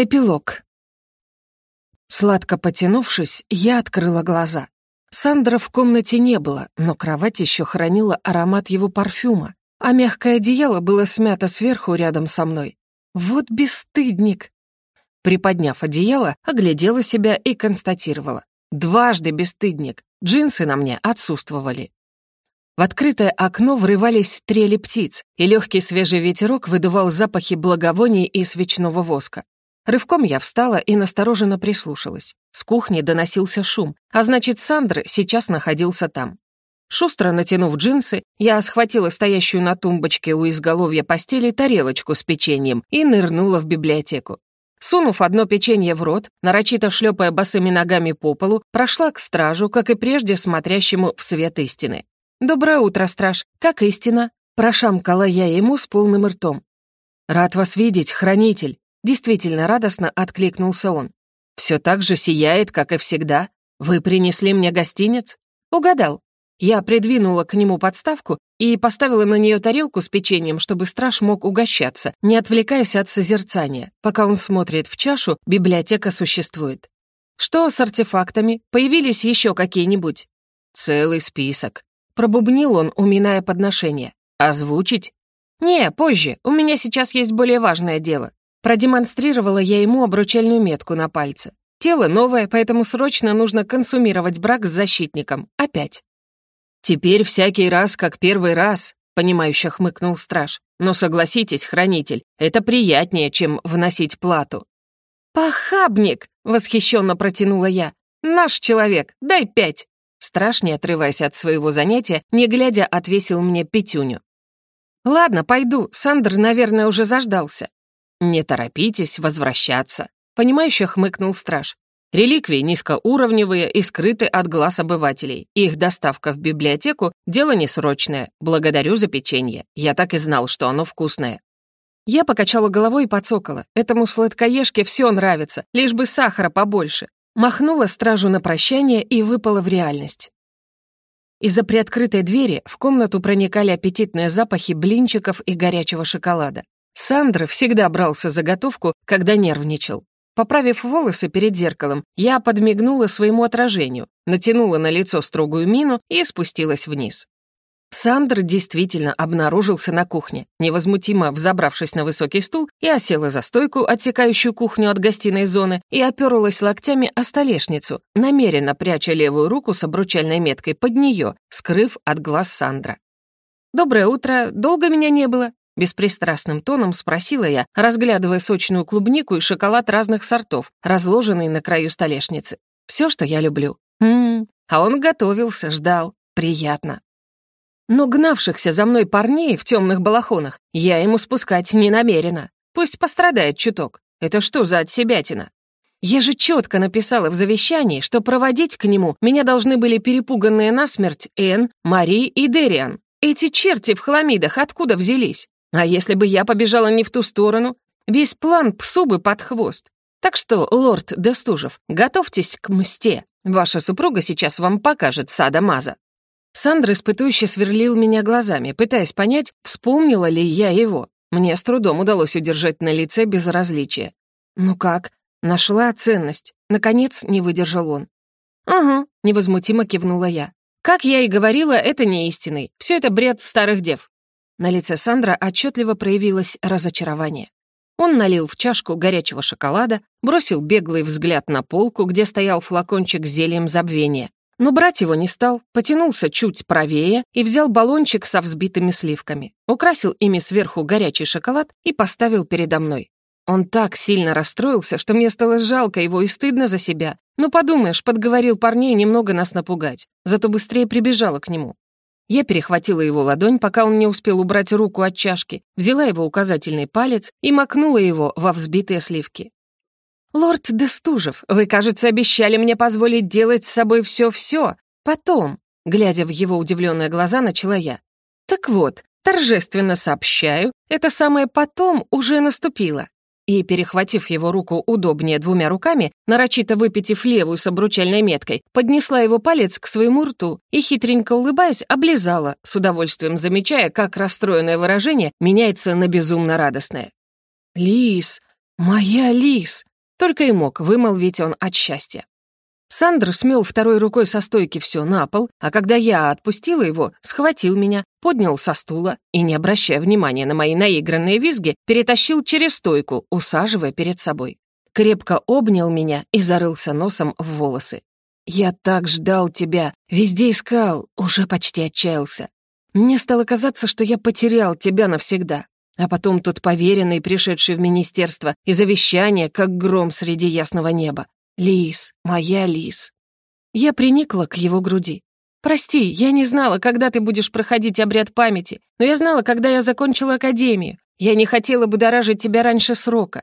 Эпилог. Сладко потянувшись, я открыла глаза. Сандра в комнате не было, но кровать еще хранила аромат его парфюма, а мягкое одеяло было смято сверху рядом со мной. Вот бесстыдник! Приподняв одеяло, оглядела себя и констатировала. Дважды бесстыдник, джинсы на мне отсутствовали. В открытое окно врывались трели птиц, и легкий свежий ветерок выдувал запахи благовоний и свечного воска. Рывком я встала и настороженно прислушалась. С кухни доносился шум, а значит, Сандр сейчас находился там. Шустро натянув джинсы, я схватила стоящую на тумбочке у изголовья постели тарелочку с печеньем и нырнула в библиотеку. Сунув одно печенье в рот, нарочито шлепая босыми ногами по полу, прошла к стражу, как и прежде смотрящему в свет истины. «Доброе утро, страж. Как истина?» Прошамкала я ему с полным ртом. «Рад вас видеть, хранитель», Действительно радостно откликнулся он. «Все так же сияет, как и всегда. Вы принесли мне гостиниц?» «Угадал». Я придвинула к нему подставку и поставила на нее тарелку с печеньем, чтобы страж мог угощаться, не отвлекаясь от созерцания. Пока он смотрит в чашу, библиотека существует. «Что с артефактами? Появились еще какие-нибудь?» «Целый список», — пробубнил он, уминая подношение. «Озвучить?» «Не, позже. У меня сейчас есть более важное дело. Продемонстрировала я ему обручальную метку на пальце. Тело новое, поэтому срочно нужно консумировать брак с защитником. Опять. «Теперь всякий раз, как первый раз», — понимающе хмыкнул страж. «Но согласитесь, хранитель, это приятнее, чем вносить плату». «Похабник!» — восхищенно протянула я. «Наш человек, дай пять!» Страж, не отрываясь от своего занятия, не глядя, отвесил мне пятюню. «Ладно, пойду, Сандр, наверное, уже заждался. «Не торопитесь возвращаться», — понимающе хмыкнул страж. «Реликвии низкоуровневые и скрыты от глаз обывателей. Их доставка в библиотеку — дело несрочное. Благодарю за печенье. Я так и знал, что оно вкусное». Я покачала головой и подсокола. Этому сладкоежке все нравится, лишь бы сахара побольше. Махнула стражу на прощание и выпала в реальность. Из-за приоткрытой двери в комнату проникали аппетитные запахи блинчиков и горячего шоколада. Сандра всегда брался за готовку, когда нервничал. Поправив волосы перед зеркалом, я подмигнула своему отражению, натянула на лицо строгую мину и спустилась вниз. Сандр действительно обнаружился на кухне, невозмутимо взобравшись на высокий стул, я села за стойку, отсекающую кухню от гостиной зоны, и оперлась локтями о столешницу, намеренно пряча левую руку с обручальной меткой под нее, скрыв от глаз Сандра. «Доброе утро, долго меня не было?» Беспристрастным тоном спросила я, разглядывая сочную клубнику и шоколад разных сортов, разложенный на краю столешницы. Все, что я люблю. Ммм, а он готовился, ждал. Приятно. Но гнавшихся за мной парней в темных балахонах я ему спускать не намерена. Пусть пострадает чуток. Это что за отсебятина? Я же четко написала в завещании, что проводить к нему меня должны были перепуганные насмерть Энн, Мари и Дериан. Эти черти в хламидах откуда взялись? А если бы я побежала не в ту сторону? Весь план псу бы под хвост. Так что, лорд Дестужев, готовьтесь к мсте. Ваша супруга сейчас вам покажет сада Маза». Сандра испытующе сверлил меня глазами, пытаясь понять, вспомнила ли я его. Мне с трудом удалось удержать на лице безразличие. «Ну как? Нашла ценность?» Наконец не выдержал он. «Угу», — невозмутимо кивнула я. «Как я и говорила, это не истинный. Все это бред старых дев. На лице Сандра отчетливо проявилось разочарование. Он налил в чашку горячего шоколада, бросил беглый взгляд на полку, где стоял флакончик с зельем забвения. Но брать его не стал, потянулся чуть правее и взял баллончик со взбитыми сливками, украсил ими сверху горячий шоколад и поставил передо мной. Он так сильно расстроился, что мне стало жалко его и стыдно за себя. Ну, подумаешь, подговорил парней немного нас напугать, зато быстрее прибежала к нему. Я перехватила его ладонь, пока он не успел убрать руку от чашки, взяла его указательный палец и макнула его во взбитые сливки. «Лорд Дестужев, вы, кажется, обещали мне позволить делать с собой все-все. Потом», — глядя в его удивленные глаза, начала я. «Так вот, торжественно сообщаю, это самое «потом» уже наступило и, перехватив его руку удобнее двумя руками, нарочито выпитив левую с обручальной меткой, поднесла его палец к своему рту и, хитренько улыбаясь, облизала, с удовольствием замечая, как расстроенное выражение меняется на безумно радостное. «Лис, «Моя Лис!» Только и мог вымолвить он от счастья. Сандр смел второй рукой со стойки все на пол, а когда я отпустила его, схватил меня, поднял со стула и, не обращая внимания на мои наигранные визги, перетащил через стойку, усаживая перед собой. Крепко обнял меня и зарылся носом в волосы. «Я так ждал тебя, везде искал, уже почти отчаялся. Мне стало казаться, что я потерял тебя навсегда. А потом тот поверенный, пришедший в министерство, и завещание, как гром среди ясного неба. Лис, моя Лис. Я приникла к его груди. «Прости, я не знала, когда ты будешь проходить обряд памяти, но я знала, когда я закончила академию. Я не хотела бы дорожить тебя раньше срока».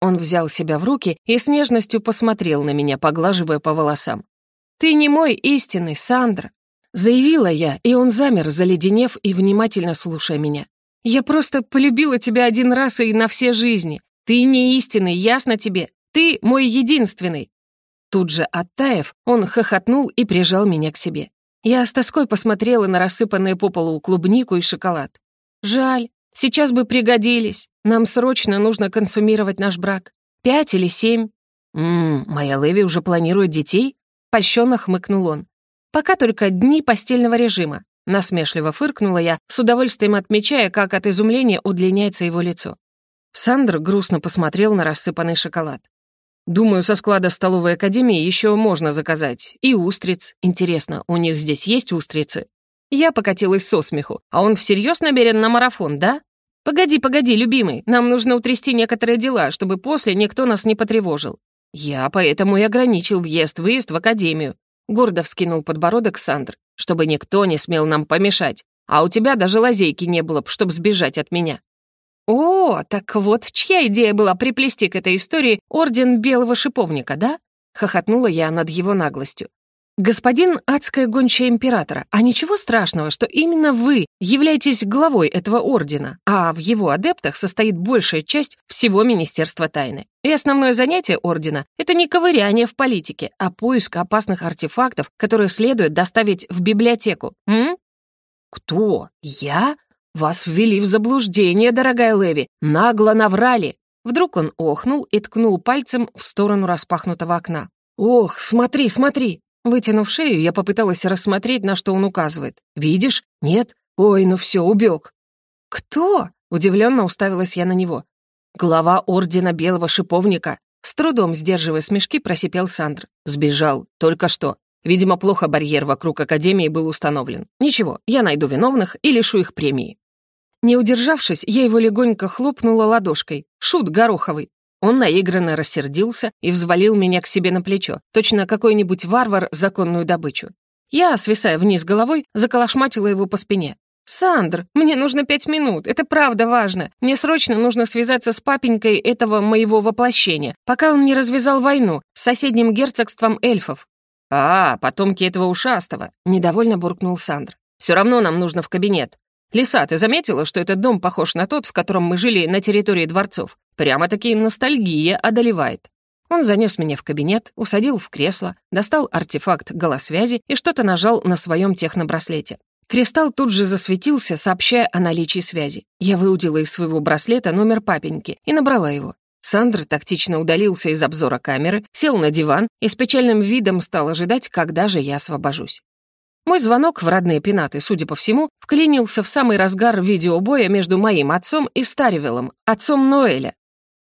Он взял себя в руки и с нежностью посмотрел на меня, поглаживая по волосам. «Ты не мой истинный, Сандра», — заявила я, и он замер, заледенев и внимательно слушая меня. «Я просто полюбила тебя один раз и на все жизни. Ты не истинный, ясно тебе? Ты мой единственный!» Тут же оттаив, он хохотнул и прижал меня к себе. Я с тоской посмотрела на рассыпанные по полу клубнику и шоколад. «Жаль, сейчас бы пригодились. Нам срочно нужно консумировать наш брак. Пять или семь». «Ммм, моя Леви уже планирует детей?» Польщенно хмыкнул он. «Пока только дни постельного режима». Насмешливо фыркнула я, с удовольствием отмечая, как от изумления удлиняется его лицо. Сандр грустно посмотрел на рассыпанный шоколад. Думаю, со склада столовой академии еще можно заказать. И устриц. Интересно, у них здесь есть устрицы? Я покатилась со смеху. А он всерьез намерен на марафон, да? Погоди, погоди, любимый, нам нужно утрясти некоторые дела, чтобы после никто нас не потревожил. Я поэтому и ограничил въезд-выезд в академию. Гордо вскинул подбородок Сандр, чтобы никто не смел нам помешать. А у тебя даже лазейки не было, чтобы сбежать от меня. «О, так вот, чья идея была приплести к этой истории Орден Белого Шиповника, да?» — хохотнула я над его наглостью. «Господин адская гончая императора, а ничего страшного, что именно вы являетесь главой этого ордена, а в его адептах состоит большая часть всего Министерства тайны. И основное занятие ордена — это не ковыряние в политике, а поиск опасных артефактов, которые следует доставить в библиотеку. М? Кто? Я? «Вас ввели в заблуждение, дорогая Леви, нагло наврали!» Вдруг он охнул и ткнул пальцем в сторону распахнутого окна. «Ох, смотри, смотри!» Вытянув шею, я попыталась рассмотреть, на что он указывает. «Видишь? Нет? Ой, ну все, убег!» «Кто?» — удивленно уставилась я на него. «Глава Ордена Белого Шиповника!» С трудом сдерживая смешки, просипел Сандр. «Сбежал. Только что. Видимо, плохо барьер вокруг Академии был установлен. Ничего, я найду виновных и лишу их премии». Не удержавшись, я его легонько хлопнула ладошкой. Шут гороховый. Он наигранно рассердился и взвалил меня к себе на плечо, точно какой-нибудь варвар законную добычу. Я, свисая вниз головой, заколошматила его по спине. «Сандр, мне нужно пять минут, это правда важно. Мне срочно нужно связаться с папенькой этого моего воплощения, пока он не развязал войну с соседним герцогством эльфов». «А, потомки этого ушастого», — недовольно буркнул Сандр. «Все равно нам нужно в кабинет. «Лиса, ты заметила, что этот дом похож на тот, в котором мы жили на территории дворцов? Прямо-таки ностальгия одолевает». Он занес меня в кабинет, усадил в кресло, достал артефакт голосвязи и что-то нажал на своем технобраслете. Кристалл тут же засветился, сообщая о наличии связи. Я выудила из своего браслета номер папеньки и набрала его. Сандр тактично удалился из обзора камеры, сел на диван и с печальным видом стал ожидать, когда же я освобожусь. Мой звонок в родные пенаты, судя по всему, вклинился в самый разгар видеобоя между моим отцом и Старивелом, отцом Ноэля.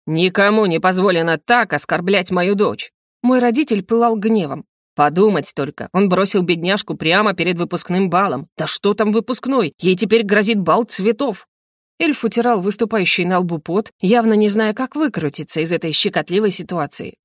«Никому не позволено так оскорблять мою дочь!» Мой родитель пылал гневом. Подумать только, он бросил бедняжку прямо перед выпускным балом. Да что там выпускной? Ей теперь грозит бал цветов. Эльф утирал выступающий на лбу пот, явно не зная, как выкрутиться из этой щекотливой ситуации.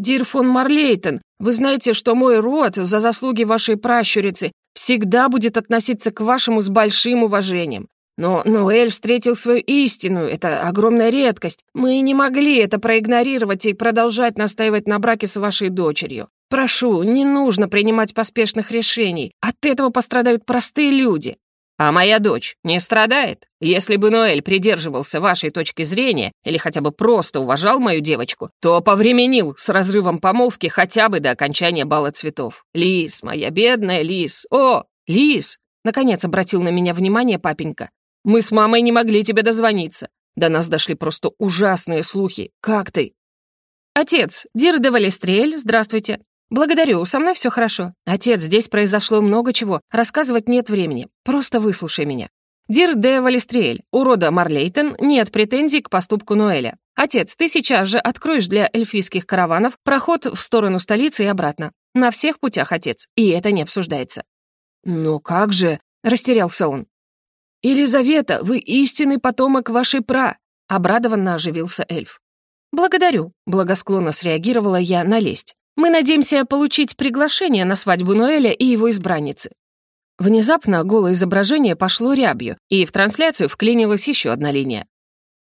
«Дир фон Марлейтен, вы знаете, что мой род за заслуги вашей пращурицы всегда будет относиться к вашему с большим уважением. Но Ноэль встретил свою истину, это огромная редкость. Мы не могли это проигнорировать и продолжать настаивать на браке с вашей дочерью. Прошу, не нужно принимать поспешных решений. От этого пострадают простые люди. А моя дочь не страдает? Если бы Ноэль придерживался вашей точки зрения или хотя бы просто уважал мою девочку, то повременил с разрывом помолвки хотя бы до окончания бала цветов. Лис, моя бедная Лис. О, Лис! Наконец обратил на меня внимание папенька. Мы с мамой не могли тебе дозвониться. До нас дошли просто ужасные слухи. Как ты?» «Отец, Дир де здравствуйте. Благодарю, со мной все хорошо. Отец, здесь произошло много чего. Рассказывать нет времени. Просто выслушай меня. Дир де Валестрель, у рода Марлейтон нет претензий к поступку Ноэля. Отец, ты сейчас же откроешь для эльфийских караванов проход в сторону столицы и обратно. На всех путях, отец, и это не обсуждается». «Но как же?» — растерялся он. «Елизавета, вы истинный потомок вашей пра!» — обрадованно оживился эльф. «Благодарю», — благосклонно среагировала я на лесть. «Мы надеемся получить приглашение на свадьбу Ноэля и его избранницы». Внезапно голое изображение пошло рябью, и в трансляцию вклинилась еще одна линия.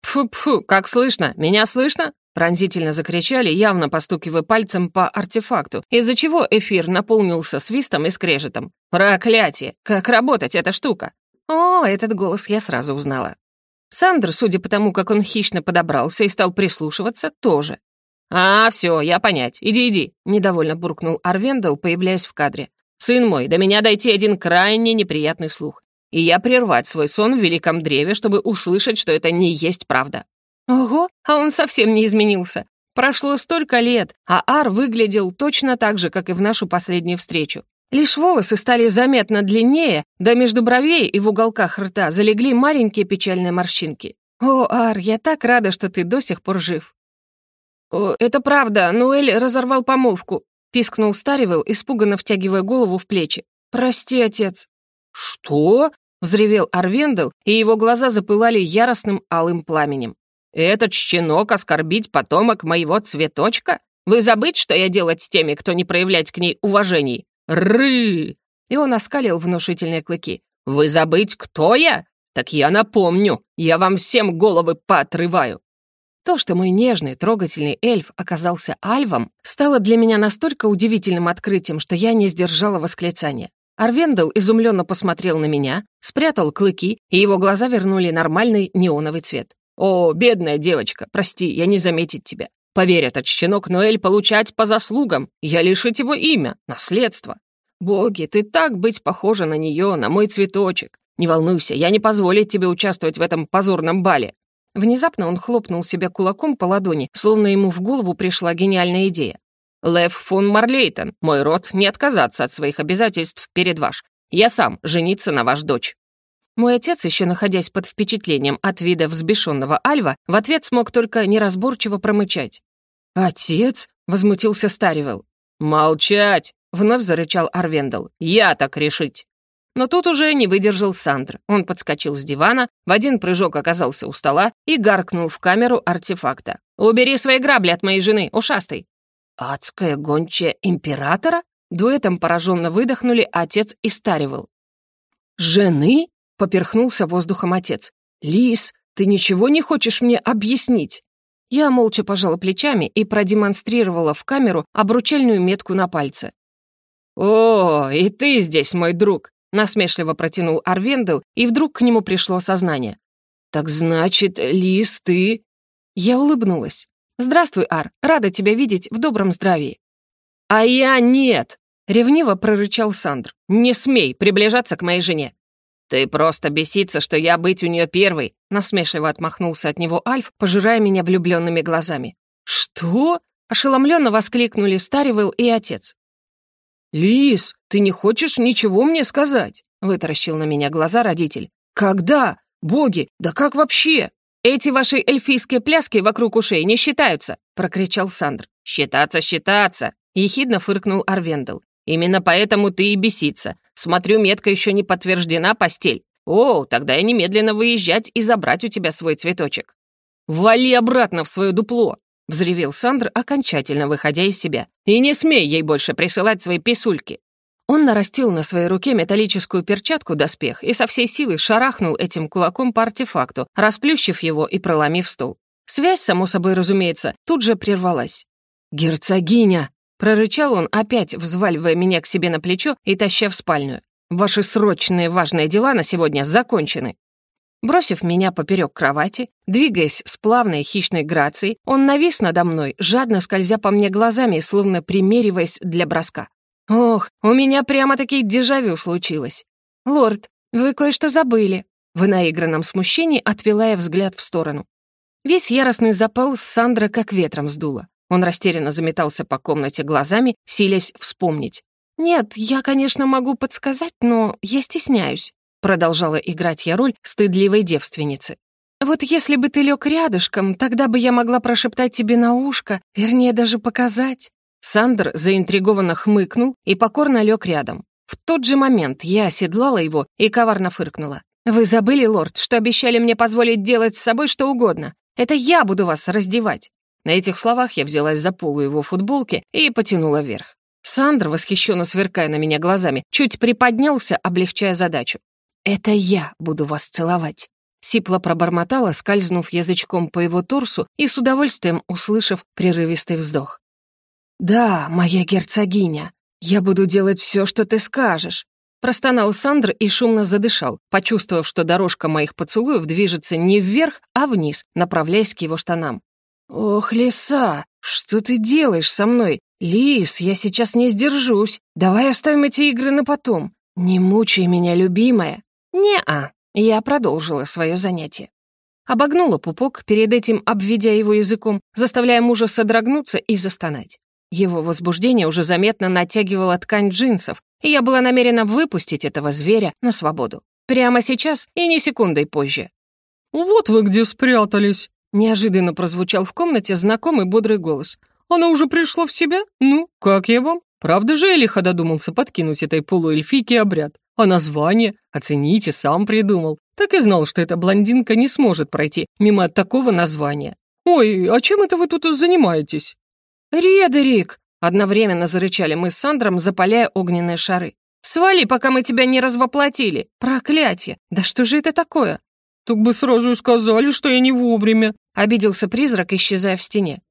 «Пфу-пфу, как слышно? Меня слышно?» Пронзительно закричали, явно постукивая пальцем по артефакту, из-за чего эфир наполнился свистом и скрежетом. «Проклятие! Как работать эта штука?» О, этот голос я сразу узнала. Сандр, судя по тому, как он хищно подобрался и стал прислушиваться, тоже. «А, все, я понять. Иди, иди», — недовольно буркнул Арвендел, появляясь в кадре. «Сын мой, до меня дойти один крайне неприятный слух. И я прервать свой сон в великом древе, чтобы услышать, что это не есть правда». «Ого, а он совсем не изменился. Прошло столько лет, а Ар выглядел точно так же, как и в нашу последнюю встречу. Лишь волосы стали заметно длиннее, да между бровей и в уголках рта залегли маленькие печальные морщинки. «О, Ар, я так рада, что ты до сих пор жив». «О, это правда, Нуэль разорвал помолвку», — пискнул Старивел, испуганно втягивая голову в плечи. «Прости, отец». «Что?» — взревел Арвендел, и его глаза запылали яростным алым пламенем. «Этот щенок оскорбить потомок моего цветочка? Вы забыть, что я делать с теми, кто не проявлять к ней уважений? Ры!» И он оскалил внушительные клыки. «Вы забыть, кто я? Так я напомню, я вам всем головы поотрываю!» То, что мой нежный, трогательный эльф оказался альвом, стало для меня настолько удивительным открытием, что я не сдержала восклицания. Арвендел изумленно посмотрел на меня, спрятал клыки, и его глаза вернули нормальный неоновый цвет. «О, бедная девочка, прости, я не заметить тебя. Поверь, этот щенок Ноэль получать по заслугам. Я лишить его имя, наследство. Боги, ты так быть похожа на нее, на мой цветочек. Не волнуйся, я не позволю тебе участвовать в этом позорном бале». Внезапно он хлопнул себя кулаком по ладони, словно ему в голову пришла гениальная идея. «Лев фон Марлейтон, мой род не отказаться от своих обязательств перед ваш. Я сам жениться на ваш дочь». Мой отец, еще находясь под впечатлением от вида взбешенного Альва, в ответ смог только неразборчиво промычать. «Отец?» — возмутился Старивел. «Молчать!» — вновь зарычал Арвендел. «Я так решить!» Но тут уже не выдержал Сандр. Он подскочил с дивана, в один прыжок оказался у стола и гаркнул в камеру артефакта. «Убери свои грабли от моей жены, ушастый!» «Адская гончая императора?» Дуэтом пораженно выдохнули отец и Старивел. «Жены?» — поперхнулся воздухом отец. «Лис, ты ничего не хочешь мне объяснить?» Я молча пожала плечами и продемонстрировала в камеру обручальную метку на пальце. «О, и ты здесь, мой друг!» — насмешливо протянул Арвендел, и вдруг к нему пришло сознание. «Так значит, Лис, ты...» Я улыбнулась. «Здравствуй, Ар, рада тебя видеть в добром здравии». «А я нет!» — ревниво прорычал Сандр. «Не смей приближаться к моей жене. «Ты просто беситься, что я быть у нее первой!» Насмешливо отмахнулся от него Альф, пожирая меня влюбленными глазами. «Что?» — ошеломленно воскликнули Старивел и отец. «Лис, ты не хочешь ничего мне сказать?» — вытаращил на меня глаза родитель. «Когда? Боги, да как вообще? Эти ваши эльфийские пляски вокруг ушей не считаются!» — прокричал Сандр. «Считаться, считаться!» — ехидно фыркнул Арвендел. «Именно поэтому ты и беситься. Смотрю, метка еще не подтверждена, постель. О, тогда я немедленно выезжать и забрать у тебя свой цветочек». «Вали обратно в свое дупло!» — взревел Сандр, окончательно выходя из себя. «И не смей ей больше присылать свои писульки!» Он нарастил на своей руке металлическую перчатку-доспех и со всей силы шарахнул этим кулаком по артефакту, расплющив его и проломив стол. Связь, само собой разумеется, тут же прервалась. «Герцогиня!» Прорычал он, опять взваливая меня к себе на плечо и таща в спальню. «Ваши срочные важные дела на сегодня закончены». Бросив меня поперек кровати, двигаясь с плавной хищной грацией, он навис надо мной, жадно скользя по мне глазами, словно примериваясь для броска. «Ох, у меня прямо-таки дежавю случилось. Лорд, вы кое-что забыли». В наигранном смущении отвела я взгляд в сторону. Весь яростный запал Сандра как ветром сдуло. Он растерянно заметался по комнате глазами, силясь вспомнить. «Нет, я, конечно, могу подсказать, но я стесняюсь», продолжала играть я роль стыдливой девственницы. «Вот если бы ты лег рядышком, тогда бы я могла прошептать тебе на ушко, вернее, даже показать». Сандр заинтригованно хмыкнул и покорно лег рядом. В тот же момент я оседлала его и коварно фыркнула. «Вы забыли, лорд, что обещали мне позволить делать с собой что угодно? Это я буду вас раздевать!» На этих словах я взялась за полу его футболки и потянула вверх. Сандр, восхищенно сверкая на меня глазами, чуть приподнялся, облегчая задачу. «Это я буду вас целовать!» Сипла пробормотала, скользнув язычком по его торсу и с удовольствием услышав прерывистый вздох. «Да, моя герцогиня, я буду делать все, что ты скажешь», Простонал Сандр и шумно задышал, почувствовав, что дорожка моих поцелуев движется не вверх, а вниз, направляясь к его штанам. «Ох, лиса, что ты делаешь со мной? Лис, я сейчас не сдержусь. Давай оставим эти игры на потом. Не мучай меня, любимая». «Не-а», я продолжила свое занятие. Обогнула пупок, перед этим обведя его языком, заставляя мужа содрогнуться и застонать. Его возбуждение уже заметно натягивало ткань джинсов, и я была намерена выпустить этого зверя на свободу. Прямо сейчас и не секундой позже. «Вот вы где спрятались!» Неожиданно прозвучал в комнате знакомый бодрый голос. «Она уже пришла в себя? Ну, как я вам? Правда же я лихо додумался подкинуть этой полуэльфийке обряд? А название? Оцените, сам придумал. Так и знал, что эта блондинка не сможет пройти мимо такого названия. Ой, а чем это вы тут занимаетесь?» «Редерик!» Одновременно зарычали мы с Сандром, запаляя огненные шары. «Свали, пока мы тебя не развоплотили! Проклятие! Да что же это такое?» «Так бы сразу и сказали, что я не вовремя», — обиделся призрак, исчезая в стене.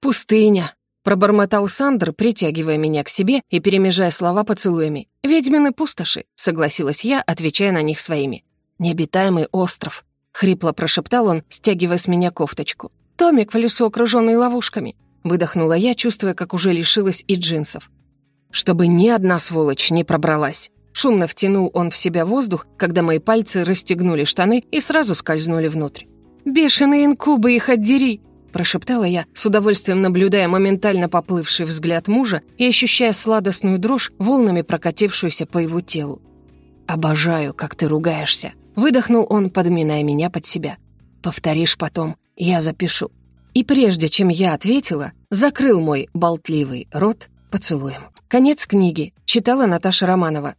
«Пустыня», — пробормотал Сандр, притягивая меня к себе и перемежая слова поцелуями. «Ведьмины пустоши», — согласилась я, отвечая на них своими. «Необитаемый остров», — хрипло прошептал он, стягивая с меня кофточку. «Томик в лесу, окруженный ловушками. Выдохнула я, чувствуя, как уже лишилась и джинсов. Чтобы ни одна сволочь не пробралась. Шумно втянул он в себя воздух, когда мои пальцы расстегнули штаны и сразу скользнули внутрь. «Бешеные инкубы, их отдери!» Прошептала я, с удовольствием наблюдая моментально поплывший взгляд мужа и ощущая сладостную дрожь, волнами прокатившуюся по его телу. «Обожаю, как ты ругаешься», — выдохнул он, подминая меня под себя. «Повторишь потом, я запишу». И прежде чем я ответила, закрыл мой болтливый рот поцелуем. Конец книги. Читала Наташа Романова.